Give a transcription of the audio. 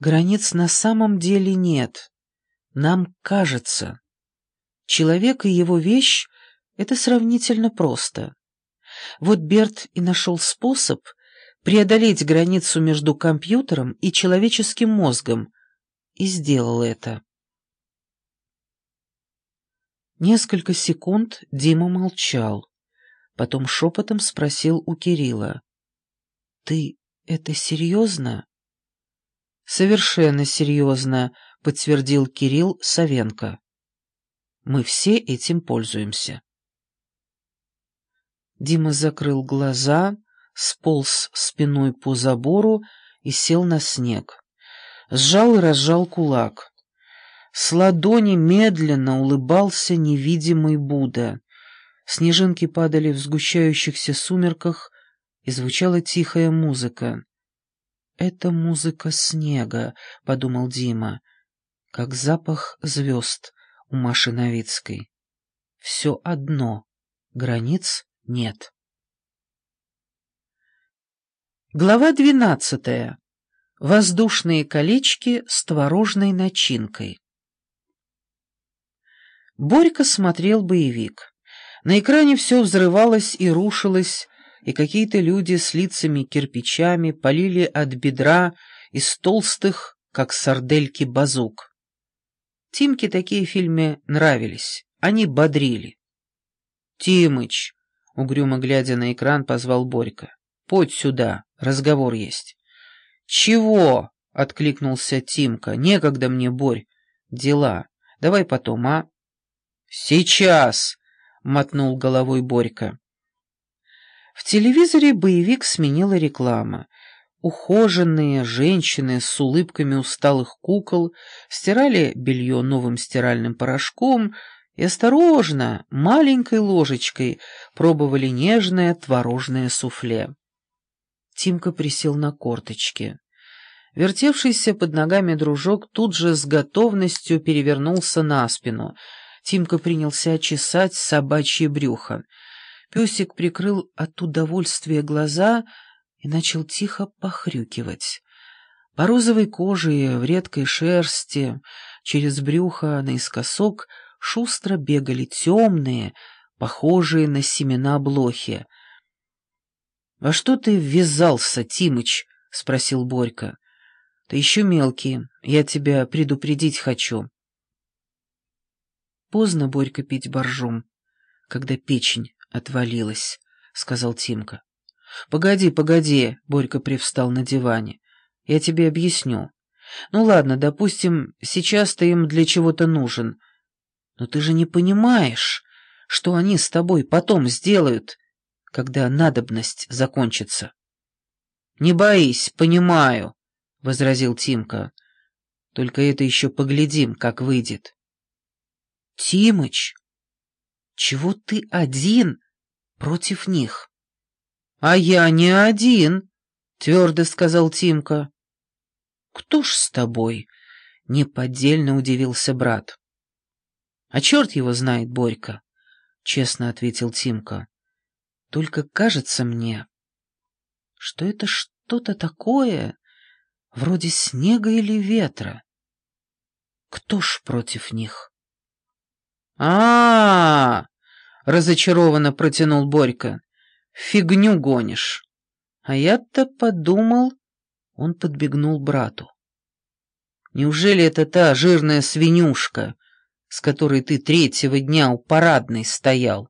Границ на самом деле нет. Нам кажется. Человек и его вещь — это сравнительно просто. Вот Берт и нашел способ преодолеть границу между компьютером и человеческим мозгом, и сделал это. Несколько секунд Дима молчал, потом шепотом спросил у Кирилла. «Ты это серьезно?» «Совершенно серьезно», — подтвердил Кирилл Савенко. «Мы все этим пользуемся». Дима закрыл глаза, сполз спиной по забору и сел на снег. Сжал и разжал кулак. С ладони медленно улыбался невидимый Будда. Снежинки падали в сгущающихся сумерках, и звучала тихая музыка. «Это музыка снега», — подумал Дима, — «как запах звезд у Маши Новицкой. Все одно, границ нет». Глава двенадцатая. Воздушные колечки с творожной начинкой. Борька смотрел боевик. На экране все взрывалось и рушилось, и какие-то люди с лицами-кирпичами полили от бедра из толстых, как сардельки, базук. Тимке такие фильмы нравились, они бодрили. «Тимыч!» — угрюмо глядя на экран, позвал Борька. «Подь сюда, разговор есть». «Чего?» — откликнулся Тимка. «Некогда мне, Борь. Дела. Давай потом, а?» «Сейчас!» — мотнул головой Борька. В телевизоре боевик сменила реклама. Ухоженные женщины с улыбками усталых кукол стирали белье новым стиральным порошком и осторожно, маленькой ложечкой, пробовали нежное творожное суфле. Тимка присел на корточки. Вертевшийся под ногами дружок тут же с готовностью перевернулся на спину. Тимка принялся чесать собачье брюхо. Песик прикрыл от удовольствия глаза и начал тихо похрюкивать. По розовой коже в редкой шерсти, через брюхо наискосок шустро бегали темные, похожие на семена блохи. — Во что ты ввязался, Тимыч? — спросил Борька. — Ты еще мелкий, я тебя предупредить хочу. Поздно Борька пить боржом, когда печень отвалилась, — сказал Тимка. — Погоди, погоди, — Борька привстал на диване. — Я тебе объясню. Ну ладно, допустим, сейчас ты им для чего-то нужен. Но ты же не понимаешь, что они с тобой потом сделают, когда надобность закончится. — Не боись, понимаю, — возразил Тимка. — Только это еще поглядим, как выйдет. Тимыч, чего ты один против них? — А я не один, — твердо сказал Тимка. — Кто ж с тобой? — неподдельно удивился брат. — А черт его знает, Борька, — честно ответил Тимка. — Только кажется мне, что это что-то такое, вроде снега или ветра. Кто ж против них? А, разочарованно протянул Борька. «Фигню гонишь». А я-то подумал... Он подбегнул брату. «Неужели это та жирная свинюшка, с которой ты третьего дня у парадной стоял?»